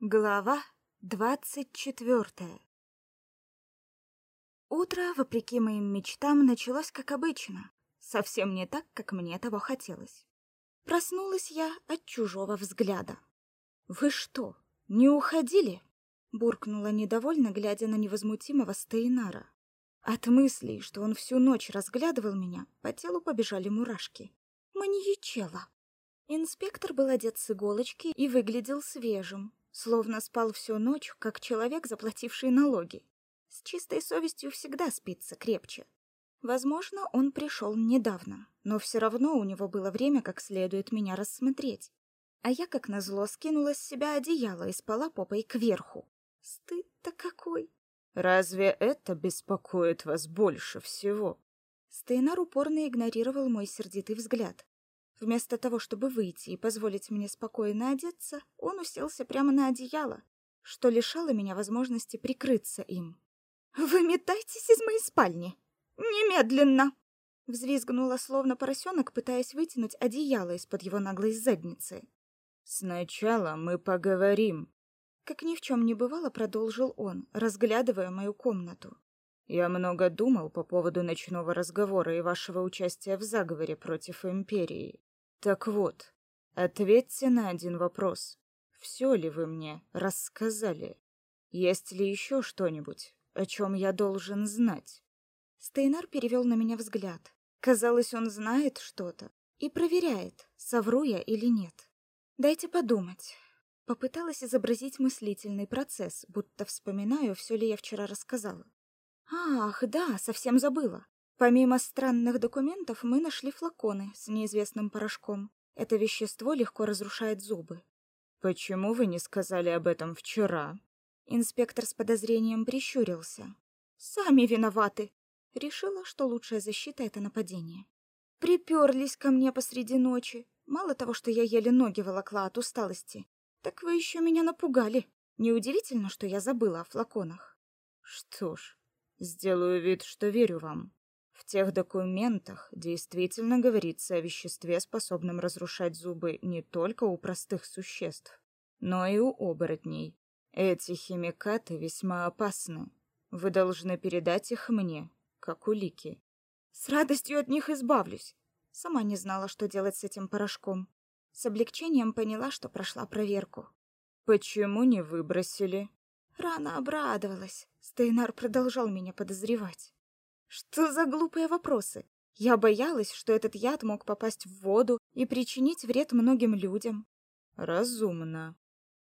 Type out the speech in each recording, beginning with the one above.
Глава двадцать четвертая Утро, вопреки моим мечтам, началось как обычно. Совсем не так, как мне того хотелось. Проснулась я от чужого взгляда. «Вы что, не уходили?» Буркнула недовольно, глядя на невозмутимого Стейнара. От мыслей, что он всю ночь разглядывал меня, по телу побежали мурашки. Маньячела. Инспектор был одет с иголочки и выглядел свежим, словно спал всю ночь, как человек, заплативший налоги. С чистой совестью всегда спится крепче. Возможно, он пришел недавно, но все равно у него было время как следует меня рассмотреть. А я, как назло, скинула с себя одеяло и спала попой кверху. Стыд-то какой! Разве это беспокоит вас больше всего? Стейнар упорно игнорировал мой сердитый взгляд. Вместо того, чтобы выйти и позволить мне спокойно одеться, он уселся прямо на одеяло, что лишало меня возможности прикрыться им. «Вы метайтесь из моей спальни! Немедленно!» Взвизгнула, словно поросенок, пытаясь вытянуть одеяло из-под его наглой задницы. «Сначала мы поговорим», — как ни в чем не бывало, продолжил он, разглядывая мою комнату. «Я много думал по поводу ночного разговора и вашего участия в заговоре против Империи. Так вот, ответьте на один вопрос. Все ли вы мне рассказали? Есть ли еще что-нибудь, о чем я должен знать? Стейнар перевел на меня взгляд. Казалось, он знает что-то и проверяет, совру я или нет. Дайте подумать. Попыталась изобразить мыслительный процесс, будто вспоминаю, все ли я вчера рассказала. Ах, да, совсем забыла. Помимо странных документов, мы нашли флаконы с неизвестным порошком. Это вещество легко разрушает зубы. Почему вы не сказали об этом вчера? Инспектор с подозрением прищурился. Сами виноваты. Решила, что лучшая защита это нападение. Приперлись ко мне посреди ночи. Мало того, что я еле ноги волокла от усталости, так вы еще меня напугали. Неудивительно, что я забыла о флаконах. Что ж, сделаю вид, что верю вам. В тех документах действительно говорится о веществе, способном разрушать зубы не только у простых существ, но и у оборотней. Эти химикаты весьма опасны. Вы должны передать их мне, как улики. С радостью от них избавлюсь. Сама не знала, что делать с этим порошком. С облегчением поняла, что прошла проверку. Почему не выбросили? Рано обрадовалась. Стейнар продолжал меня подозревать. Что за глупые вопросы? Я боялась, что этот яд мог попасть в воду и причинить вред многим людям. Разумно.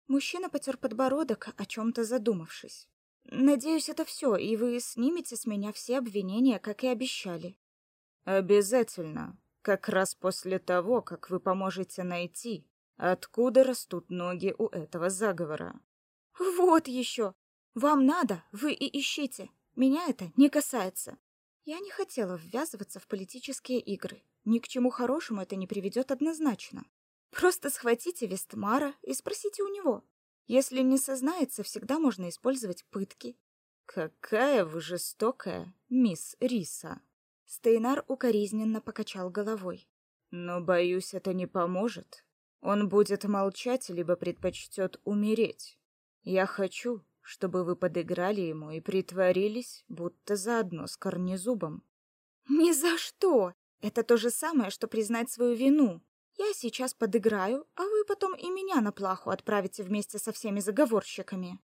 Мужчина потер подбородок, о чем то задумавшись. Надеюсь, это все, и вы снимете с меня все обвинения, как и обещали. Обязательно. Как раз после того, как вы поможете найти, откуда растут ноги у этого заговора. Вот еще. Вам надо, вы и ищите. Меня это не касается. Я не хотела ввязываться в политические игры. Ни к чему хорошему это не приведет однозначно. Просто схватите Вестмара и спросите у него. Если не сознается, всегда можно использовать пытки. Какая вы жестокая, мисс Риса. Стейнар укоризненно покачал головой. Но боюсь, это не поможет. Он будет молчать либо предпочтет умереть. Я хочу, чтобы вы подыграли ему и притворились, будто заодно с Корнезубом. Ни за что. Это то же самое, что признать свою вину. Я сейчас подыграю, а вы потом и меня на плаху отправите вместе со всеми заговорщиками.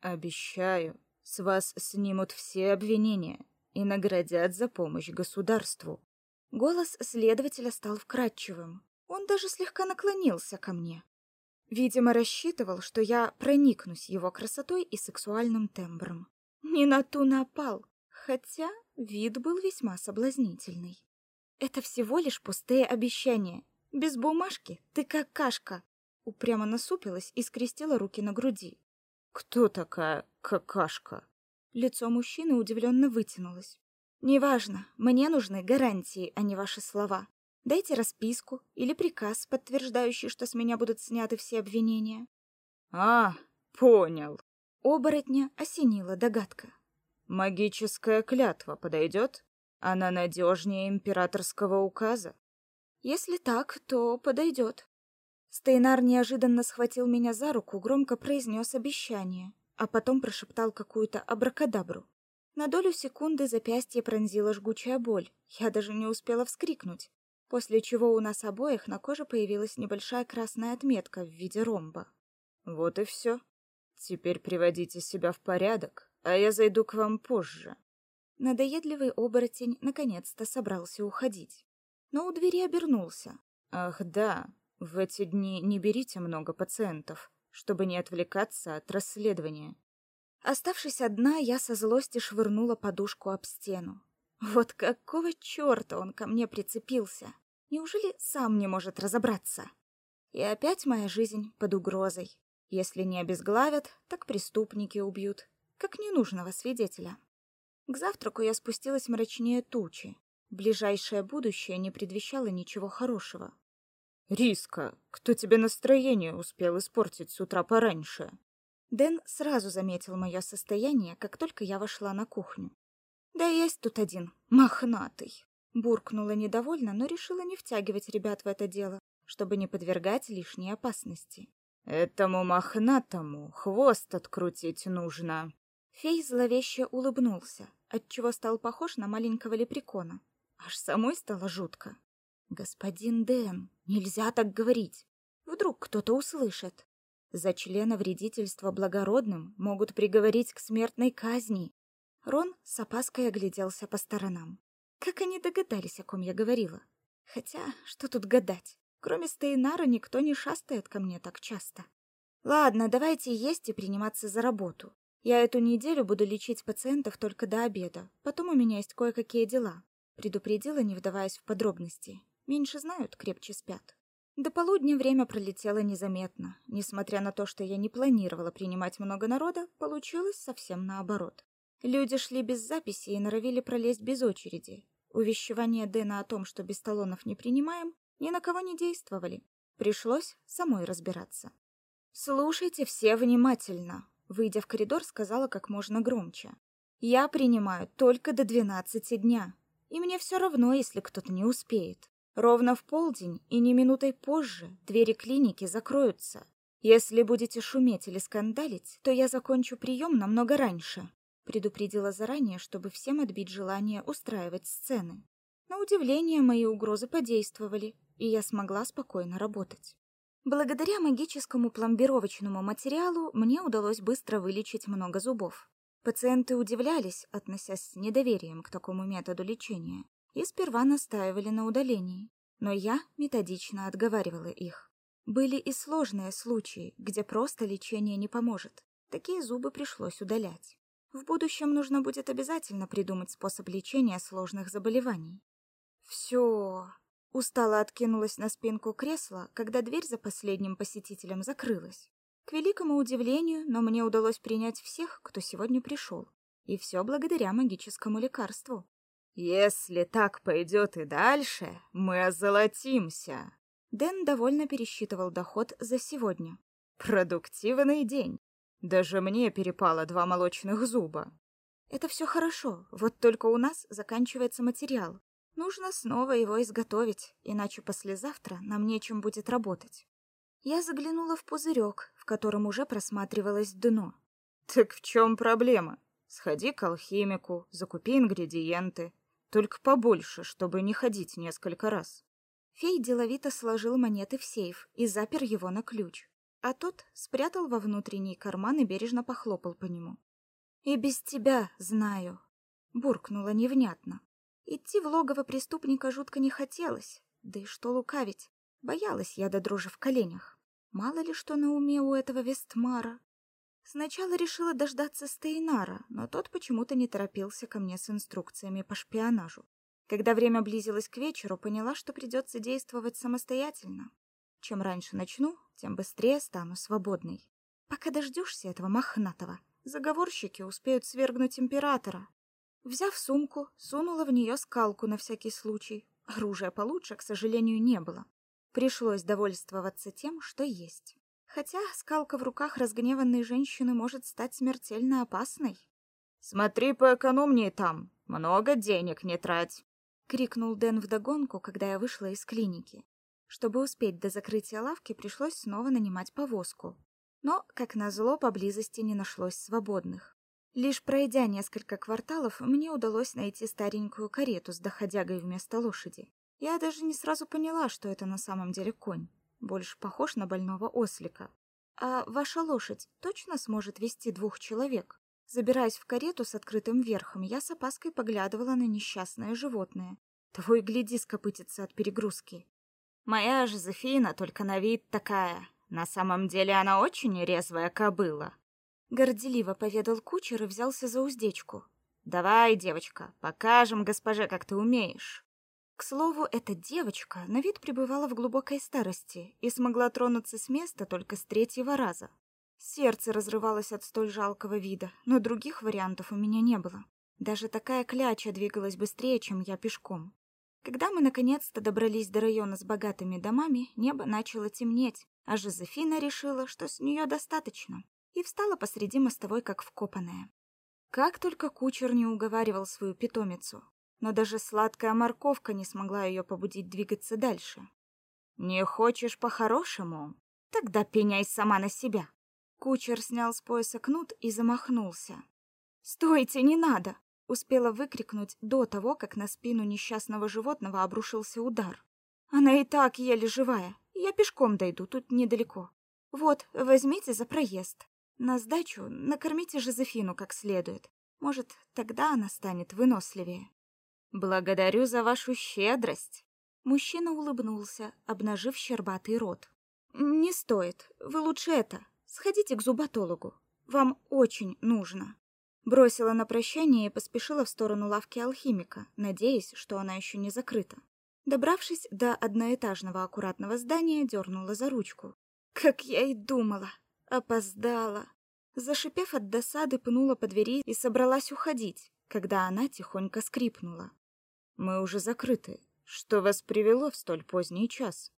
Обещаю, с вас снимут все обвинения и наградят за помощь государству. Голос следователя стал вкрадчивым. Он даже слегка наклонился ко мне. Видимо, рассчитывал, что я проникнусь его красотой и сексуальным тембром. Не на ту напал, хотя вид был весьма соблазнительный. Это всего лишь пустые обещания. Без бумажки ты как кашка. Упрямо насупилась и скрестила руки на груди. Кто такая какашка? Лицо мужчины удивленно вытянулось. Неважно, мне нужны гарантии, а не ваши слова. Дайте расписку или приказ, подтверждающий, что с меня будут сняты все обвинения. А, понял. Оборотня осенила догадка. Магическая клятва подойдет? Она надежнее императорского указа. Если так, то подойдет. Стейнар неожиданно схватил меня за руку, громко произнес обещание, а потом прошептал какую-то абракадабру. На долю секунды запястье пронзила жгучая боль. Я даже не успела вскрикнуть, после чего у нас обоих на коже появилась небольшая красная отметка в виде ромба. Вот и все. Теперь приводите себя в порядок, а я зайду к вам позже. Надоедливый оборотень наконец-то собрался уходить, но у двери обернулся. Ах, да, в эти дни не берите много пациентов, чтобы не отвлекаться от расследования. Оставшись одна, я со злости швырнула подушку об стену. Вот какого чёрта он ко мне прицепился? Неужели сам не может разобраться? И опять моя жизнь под угрозой. Если не обезглавят, так преступники убьют, как ненужного свидетеля. К завтраку я спустилась мрачнее тучи. Ближайшее будущее не предвещало ничего хорошего. Риска, кто тебе настроение успел испортить с утра пораньше? Дэн сразу заметил мое состояние, как только я вошла на кухню. Да есть тут один, мохнатый. Буркнула недовольно, но решила не втягивать ребят в это дело, чтобы не подвергать лишней опасности. Этому мохнатому хвост открутить нужно. Фей зловеще улыбнулся, отчего стал похож на маленького лепрекона. Аж самой стало жутко. Господин Дэн, нельзя так говорить. Вдруг кто-то услышит. За члена вредительства благородным могут приговорить к смертной казни. Рон с опаской огляделся по сторонам. Как они догадались, о ком я говорила? Хотя, что тут гадать? Кроме Стейнара никто не шастает ко мне так часто. Ладно, давайте есть и приниматься за работу. Я эту неделю буду лечить пациентов только до обеда. Потом у меня есть кое-какие дела. Предупредила, не вдаваясь в подробности. Меньше знают, крепче спят. До полудня время пролетело незаметно. Несмотря на то, что я не планировала принимать много народа, получилось совсем наоборот. Люди шли без записи и норовили пролезть без очереди. Увещевания Дэна о том, что без талонов не принимаем, ни на кого не действовали. Пришлось самой разбираться. Слушайте все внимательно, выйдя в коридор, сказала как можно громче. Я принимаю только до двенадцати дня, и мне все равно, если кто-то не успеет. Ровно в полдень и не минутой позже двери клиники закроются. Если будете шуметь или скандалить, то я закончу прием намного раньше. Предупредила заранее, чтобы всем отбить желание устраивать сцены. На удивление мои угрозы подействовали, и я смогла спокойно работать. Благодаря магическому пломбировочному материалу мне удалось быстро вылечить много зубов. Пациенты удивлялись, относясь с недоверием к такому методу лечения, и сперва настаивали на удалении, но я методично отговаривала их. Были и сложные случаи, где просто лечение не поможет. Такие зубы пришлось удалять. В будущем нужно будет обязательно придумать способ лечения сложных заболеваний. Все. Устало откинулась на спинку кресла, когда дверь за последним посетителем закрылась. К великому удивлению, но мне удалось принять всех, кто сегодня пришел. И все благодаря магическому лекарству. Если так пойдет и дальше, мы озолотимся. Дэн довольно пересчитывал доход за сегодня. Продуктивный день. Даже мне перепало два молочных зуба. Это все хорошо, вот только у нас заканчивается материал. Нужно снова его изготовить, иначе послезавтра нам нечем будет работать. Я заглянула в пузырек, в котором уже просматривалось дно. Так в чем проблема? Сходи к алхимику, закупи ингредиенты, только побольше, чтобы не ходить несколько раз. Фей деловито сложил монеты в сейф и запер его на ключ, а тот спрятал во внутренний карман и бережно похлопал по нему. «И без тебя знаю», — буркнула невнятно. Идти в логово преступника жутко не хотелось, да и что лукавить, боялась я до дрожи в коленях. Мало ли что на уме у этого Вестмара. Сначала решила дождаться Стейнара, но тот почему-то не торопился ко мне с инструкциями по шпионажу. Когда время близилось к вечеру, поняла, что придется действовать самостоятельно. Чем раньше начну, тем быстрее стану свободной. Пока дождешься этого мохнатого, заговорщики успеют свергнуть императора. Взяв сумку, сунула в нее скалку на всякий случай. Оружия получше, к сожалению, не было. Пришлось довольствоваться тем, что есть. Хотя скалка в руках разгневанной женщины может стать смертельно опасной. Смотри поэкономнее там, много денег не трать, крикнул Дэн вдогонку, когда я вышла из клиники. Чтобы успеть до закрытия лавки, пришлось снова нанимать повозку. Но, как назло, поблизости не нашлось свободных. Лишь пройдя несколько кварталов, мне удалось найти старенькую карету с доходягой вместо лошади. Я даже не сразу поняла, что это на самом деле конь. Больше похож на больного ослика. А ваша лошадь точно сможет вести двух человек? Забираясь в карету с открытым верхом, я с опаской поглядывала на несчастное животное. Того и гляди скопытится от перегрузки. Моя Жозефина только на вид такая. На самом деле она очень резвая кобыла. Горделиво поведал кучер и взялся за уздечку. Давай, девочка, покажем госпоже, как ты умеешь. К слову, эта девочка на вид пребывала в глубокой старости и смогла тронуться с места только с третьего раза. Сердце разрывалось от столь жалкого вида, но других вариантов у меня не было. Даже такая кляча двигалась быстрее, чем я пешком. Когда мы наконец-то добрались до района с богатыми домами, небо начало темнеть, а Жозефина решила, что с нее достаточно, и встала посреди мостовой, как вкопанная. Как только кучер не уговаривал свою питомицу, но даже сладкая морковка не смогла ее побудить двигаться дальше. «Не хочешь по-хорошему? Тогда пеняй сама на себя!» Кучер снял с пояса кнут и замахнулся. «Стойте, не надо!» Успела выкрикнуть до того, как на спину несчастного животного обрушился удар. «Она и так еле живая. Я пешком дойду, тут недалеко. Вот, возьмите за проезд. На сдачу накормите Жозефину как следует. Может, тогда она станет выносливее». «Благодарю за вашу щедрость!» Мужчина улыбнулся, обнажив щербатый рот. «Не стоит. Вы лучше это. Сходите к зуботологу. Вам очень нужно. Бросила на прощание и поспешила в сторону лавки алхимика, надеясь, что она еще не закрыта. Добравшись до одноэтажного аккуратного здания, дернула за ручку. Как я и думала, опоздала. Зашипев от досады, пнула по двери и собралась уходить, когда она тихонько скрипнула. Мы уже закрыты. Что вас привело в столь поздний час?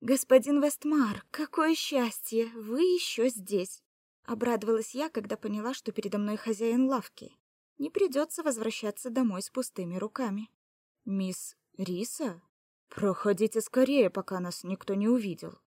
Господин Вестмар, какое счастье, вы еще здесь. Обрадовалась я, когда поняла, что передо мной хозяин лавки. Не придется возвращаться домой с пустыми руками. Мисс Риса, проходите скорее, пока нас никто не увидел.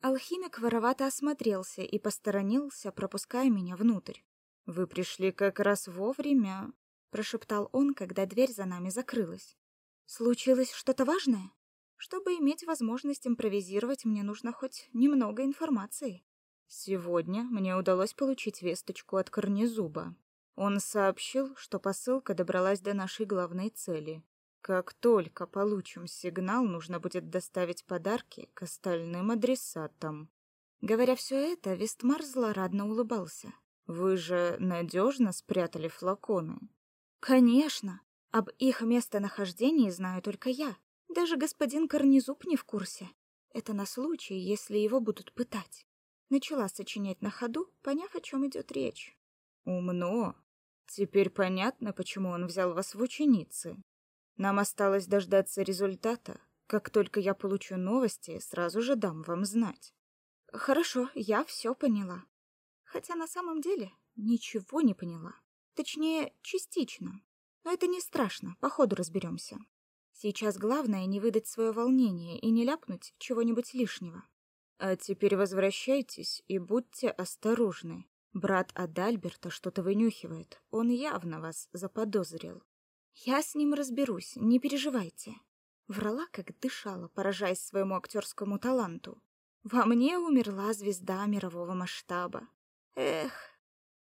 Алхимик воровато осмотрелся и посторонился, пропуская меня внутрь. Вы пришли как раз вовремя, прошептал он, когда дверь за нами закрылась. Случилось что-то важное? Чтобы иметь возможность импровизировать, мне нужно хоть немного информации. Сегодня мне удалось получить весточку от Корнезуба. Он сообщил, что посылка добралась до нашей главной цели. Как только получим сигнал, нужно будет доставить подарки к остальным адресатам. Говоря все это, Вестмар злорадно улыбался. Вы же надежно спрятали флаконы? Конечно. Об их местонахождении знаю только я. Даже господин Корнезуб не в курсе. Это на случай, если его будут пытать. Начала сочинять на ходу, поняв, о чем идет речь. Умно. Теперь понятно, почему он взял вас в ученицы. Нам осталось дождаться результата. Как только я получу новости, сразу же дам вам знать. Хорошо, я все поняла. Хотя на самом деле ничего не поняла. Точнее, частично. Но это не страшно, по ходу разберемся. Сейчас главное не выдать свое волнение и не ляпнуть чего-нибудь лишнего. А теперь возвращайтесь и будьте осторожны. Брат Адальберта что-то вынюхивает. Он явно вас заподозрил. Я с ним разберусь, не переживайте. Врала, как дышала, поражаясь своему актерскому таланту. Во мне умерла звезда мирового масштаба. Эх.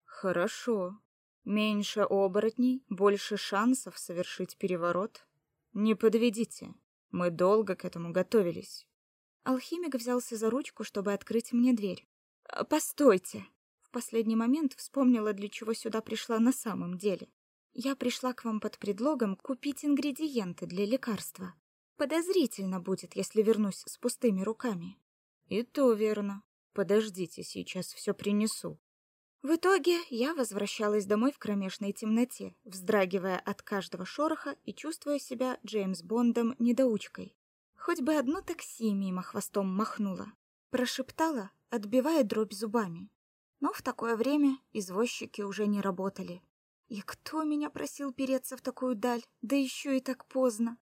Хорошо. Меньше оборотней, больше шансов совершить переворот. Не подведите. Мы долго к этому готовились. Алхимик взялся за ручку, чтобы открыть мне дверь. «А, «Постойте!» В последний момент вспомнила, для чего сюда пришла на самом деле. «Я пришла к вам под предлогом купить ингредиенты для лекарства. Подозрительно будет, если вернусь с пустыми руками». «И то верно. Подождите, сейчас все принесу». В итоге я возвращалась домой в кромешной темноте, вздрагивая от каждого шороха и чувствуя себя Джеймс Бондом недоучкой. Хоть бы одно такси мимо хвостом махнуло. Прошептала, отбивая дробь зубами. Но в такое время извозчики уже не работали. И кто меня просил переться в такую даль, да еще и так поздно?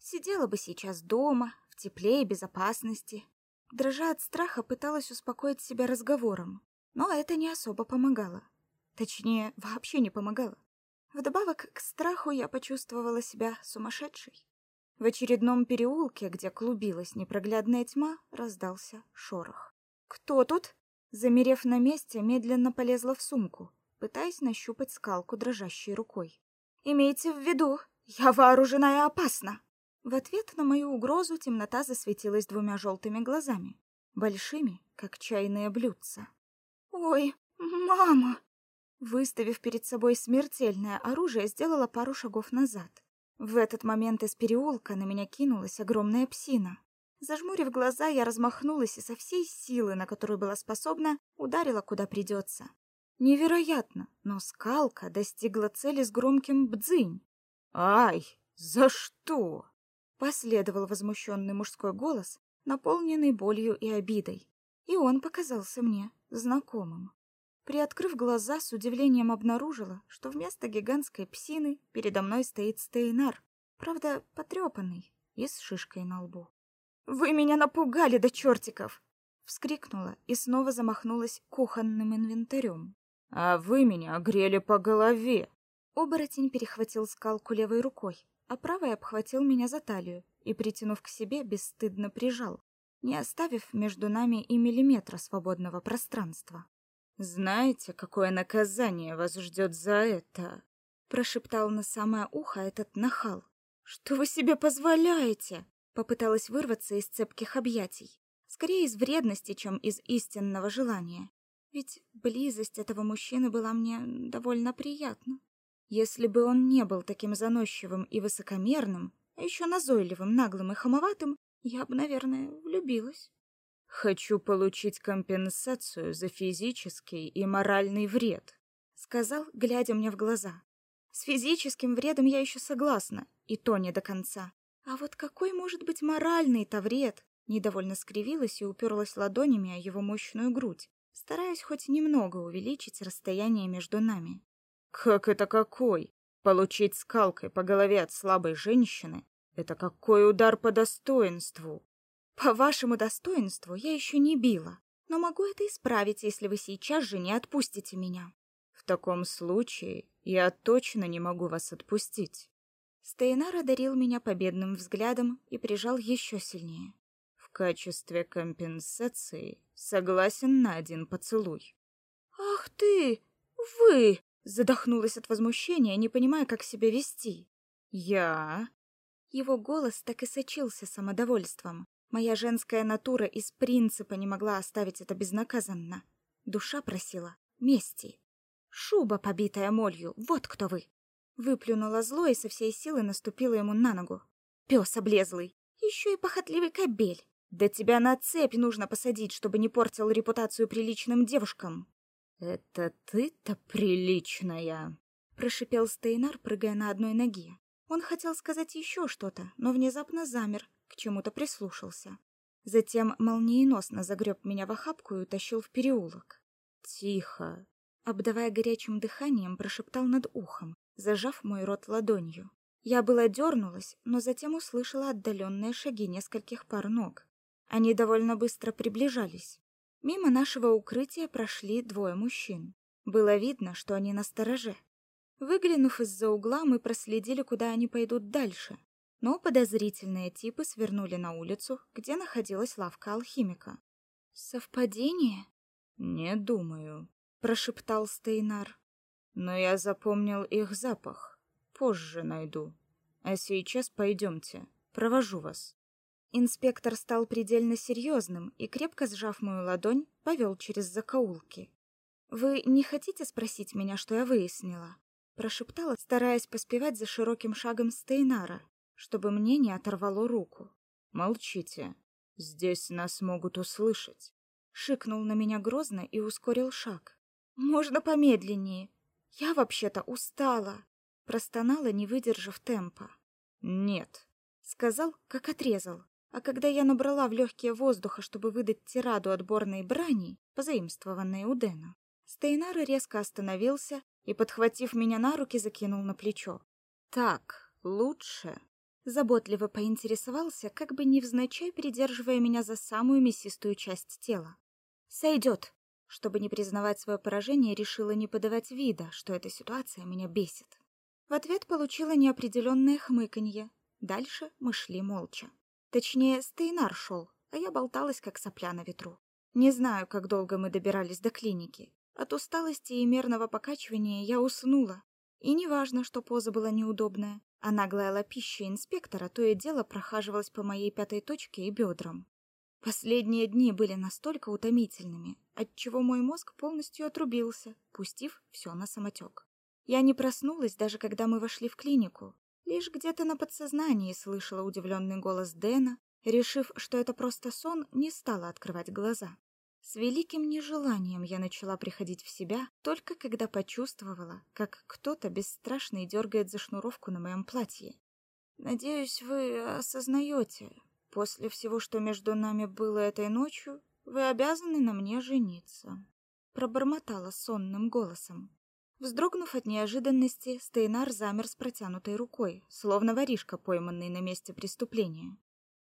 Сидела бы сейчас дома, в тепле и безопасности. Дрожа от страха, пыталась успокоить себя разговором, но это не особо помогало. Точнее, вообще не помогало. Вдобавок к страху я почувствовала себя сумасшедшей. В очередном переулке, где клубилась непроглядная тьма, раздался шорох. «Кто тут?» Замерев на месте, медленно полезла в сумку, пытаясь нащупать скалку дрожащей рукой. «Имейте в виду, я вооружена и опасна!» В ответ на мою угрозу темнота засветилась двумя желтыми глазами, большими, как чайные блюдца. «Ой, мама!» Выставив перед собой смертельное оружие, сделала пару шагов назад. В этот момент из переулка на меня кинулась огромная псина. Зажмурив глаза, я размахнулась и со всей силы, на которую была способна, ударила куда придется. Невероятно, но скалка достигла цели с громким бдзынь. «Ай, за что?» Последовал возмущенный мужской голос, наполненный болью и обидой, и он показался мне знакомым. Приоткрыв глаза, с удивлением обнаружила, что вместо гигантской псины передо мной стоит Стейнар, правда, потрепанный и с шишкой на лбу. «Вы меня напугали до чертиков!» Вскрикнула и снова замахнулась кухонным инвентарем. «А вы меня огрели по голове!» Оборотень перехватил скалку левой рукой, а правой обхватил меня за талию и, притянув к себе, бесстыдно прижал, не оставив между нами и миллиметра свободного пространства. «Знаете, какое наказание вас ждет за это?» прошептал на самое ухо этот нахал. «Что вы себе позволяете?» Попыталась вырваться из цепких объятий. Скорее из вредности, чем из истинного желания. Ведь близость этого мужчины была мне довольно приятна. Если бы он не был таким заносчивым и высокомерным, а еще назойливым, наглым и хамоватым, я бы, наверное, влюбилась. Хочу получить компенсацию за физический и моральный вред, сказал, глядя мне в глаза. С физическим вредом я еще согласна, и то не до конца. А вот какой может быть моральный-то вред? Недовольно скривилась и уперлась ладонями о его мощную грудь, стараясь хоть немного увеличить расстояние между нами. Как это какой? Получить скалкой по голове от слабой женщины это какой удар по достоинству. По вашему достоинству я еще не била, но могу это исправить, если вы сейчас же не отпустите меня. В таком случае я точно не могу вас отпустить. Стейнар одарил меня победным взглядом и прижал еще сильнее. В качестве компенсации согласен на один поцелуй. Ах ты, вы, Задохнулась от возмущения, не понимая, как себя вести. «Я...» Его голос так и сочился самодовольством. Моя женская натура из принципа не могла оставить это безнаказанно. Душа просила мести. «Шуба, побитая молью, вот кто вы!» Выплюнула зло и со всей силы наступила ему на ногу. «Пес облезлый! Еще и похотливый кобель! Да тебя на цепь нужно посадить, чтобы не портил репутацию приличным девушкам!» «Это ты-то приличная!» — прошипел Стейнар, прыгая на одной ноге. Он хотел сказать еще что-то, но внезапно замер, к чему-то прислушался. Затем молниеносно загреб меня в охапку и утащил в переулок. «Тихо!» — обдавая горячим дыханием, прошептал над ухом, зажав мой рот ладонью. Я была дернулась, но затем услышала отдаленные шаги нескольких пар ног. Они довольно быстро приближались. Мимо нашего укрытия прошли двое мужчин. Было видно, что они на стороже. Выглянув из-за угла, мы проследили, куда они пойдут дальше. Но подозрительные типы свернули на улицу, где находилась лавка алхимика. Совпадение? Не думаю, прошептал Стейнар. Но я запомнил их запах. Позже найду. А сейчас пойдемте, провожу вас. Инспектор стал предельно серьезным и, крепко сжав мою ладонь, повел через закоулки. «Вы не хотите спросить меня, что я выяснила?» Прошептала, стараясь поспевать за широким шагом Стейнара, чтобы мне не оторвало руку. «Молчите. Здесь нас могут услышать». Шикнул на меня грозно и ускорил шаг. «Можно помедленнее. Я вообще-то устала». Простонала, не выдержав темпа. «Нет», — сказал, как отрезал. А когда я набрала в легкие воздуха, чтобы выдать тираду отборной брани, позаимствованной у Дэна, Стейнар резко остановился и, подхватив меня на руки, закинул на плечо. «Так, лучше?» Заботливо поинтересовался, как бы невзначай придерживая меня за самую мясистую часть тела. «Сойдет!» Чтобы не признавать свое поражение, решила не подавать вида, что эта ситуация меня бесит. В ответ получила неопределенное хмыканье. Дальше мы шли молча. Точнее, Стейнар шел, а я болталась, как сопля на ветру. Не знаю, как долго мы добирались до клиники. От усталости и мерного покачивания я уснула. И неважно, что поза была неудобная, а наглая лапища инспектора то и дело прохаживалась по моей пятой точке и бедрам. Последние дни были настолько утомительными, отчего мой мозг полностью отрубился, пустив все на самотек. Я не проснулась, даже когда мы вошли в клинику. Лишь где-то на подсознании слышала удивленный голос Дэна, решив, что это просто сон, не стала открывать глаза. С великим нежеланием я начала приходить в себя, только когда почувствовала, как кто-то бесстрашный дергает за шнуровку на моем платье. «Надеюсь, вы осознаете, После всего, что между нами было этой ночью, вы обязаны на мне жениться, пробормотала сонным голосом. Вздрогнув от неожиданности, Стейнар замер с протянутой рукой, словно воришка, пойманный на месте преступления.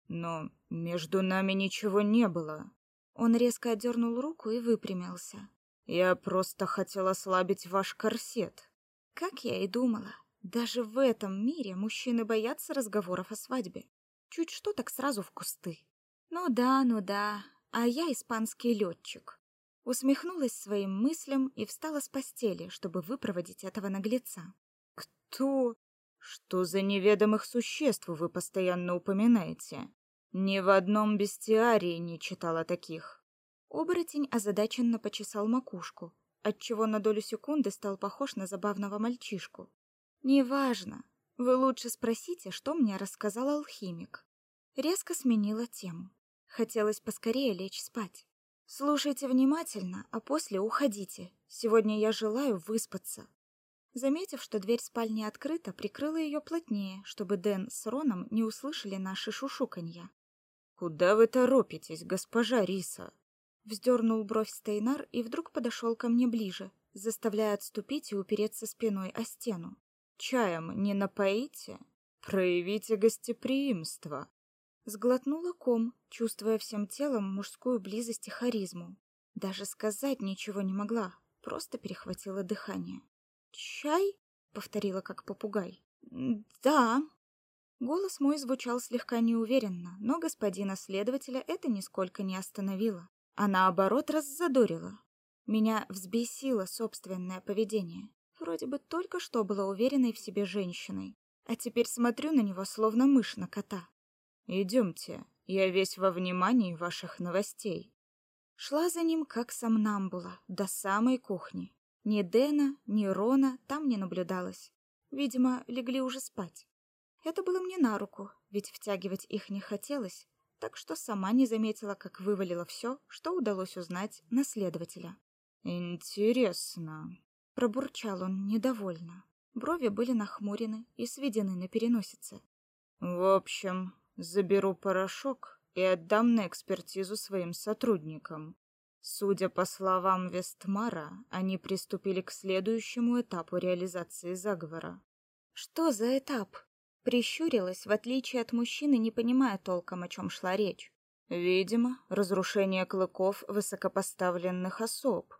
Но между нами ничего не было. Он резко отдернул руку и выпрямился. Я просто хотел ослабить ваш корсет. Как я и думала, даже в этом мире мужчины боятся разговоров о свадьбе. Чуть что, так сразу в кусты. Ну да, ну да, а я испанский летчик. Усмехнулась своим мыслям и встала с постели, чтобы выпроводить этого наглеца. Кто? Что за неведомых существ вы постоянно упоминаете? Ни в одном бестиарии не читала таких. Оборотень озадаченно почесал макушку, отчего на долю секунды стал похож на забавного мальчишку. Неважно, вы лучше спросите, что мне рассказал алхимик. Резко сменила тему. Хотелось поскорее лечь спать. Слушайте внимательно, а после уходите. Сегодня я желаю выспаться. Заметив, что дверь спальни открыта, прикрыла ее плотнее, чтобы Дэн с Роном не услышали наши шушуканья. Куда вы торопитесь, госпожа Риса? Вздернул бровь Стейнар и вдруг подошел ко мне ближе, заставляя отступить и упереться спиной о стену. Чаем не напоите? Проявите гостеприимство. Сглотнула ком, чувствуя всем телом мужскую близость и харизму. Даже сказать ничего не могла, просто перехватила дыхание. «Чай?» — повторила как попугай. «Да». Голос мой звучал слегка неуверенно, но господина следователя это нисколько не остановило, а наоборот раззадорило. Меня взбесило собственное поведение. Вроде бы только что была уверенной в себе женщиной, а теперь смотрю на него словно мышь на кота. Идемте, я весь во внимании ваших новостей. Шла за ним как сомнамбула до самой кухни. Ни Дэна, ни Рона там не наблюдалось. Видимо, легли уже спать. Это было мне на руку, ведь втягивать их не хотелось, так что сама не заметила, как вывалила все, что удалось узнать на следователя. Интересно, Пробурчал он недовольно. Брови были нахмурены и сведены на переносице. В общем, заберу порошок и отдам на экспертизу своим сотрудникам. Судя по словам Вестмара, они приступили к следующему этапу реализации заговора. Что за этап? Прищурилась, в отличие от мужчины, не понимая толком, о чем шла речь. Видимо, разрушение клыков высокопоставленных особ.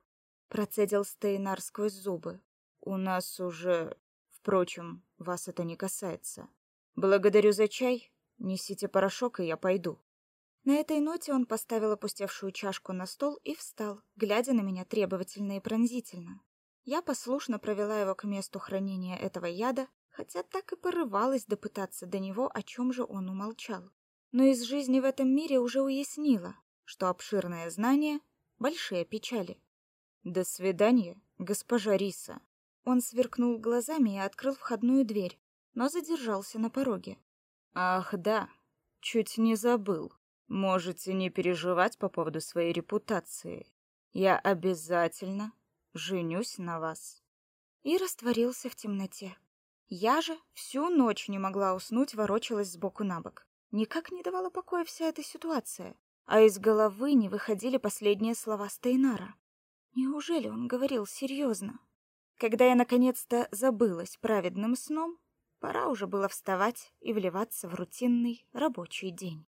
Процедил Стейнар сквозь зубы. У нас уже... Впрочем, вас это не касается. Благодарю за чай. Несите порошок, и я пойду. На этой ноте он поставил опустевшую чашку на стол и встал, глядя на меня требовательно и пронзительно. Я послушно провела его к месту хранения этого яда, хотя так и порывалась допытаться до него, о чем же он умолчал. Но из жизни в этом мире уже уяснила, что обширное знание — большие печали. До свидания, госпожа Риса. Он сверкнул глазами и открыл входную дверь, но задержался на пороге. Ах, да, чуть не забыл. Можете не переживать по поводу своей репутации. Я обязательно женюсь на вас. И растворился в темноте. Я же всю ночь не могла уснуть, ворочалась сбоку на бок. Никак не давала покоя вся эта ситуация, а из головы не выходили последние слова Стейнара. Неужели он говорил серьезно? Когда я наконец-то забылась праведным сном, Пора уже было вставать и вливаться в рутинный рабочий день.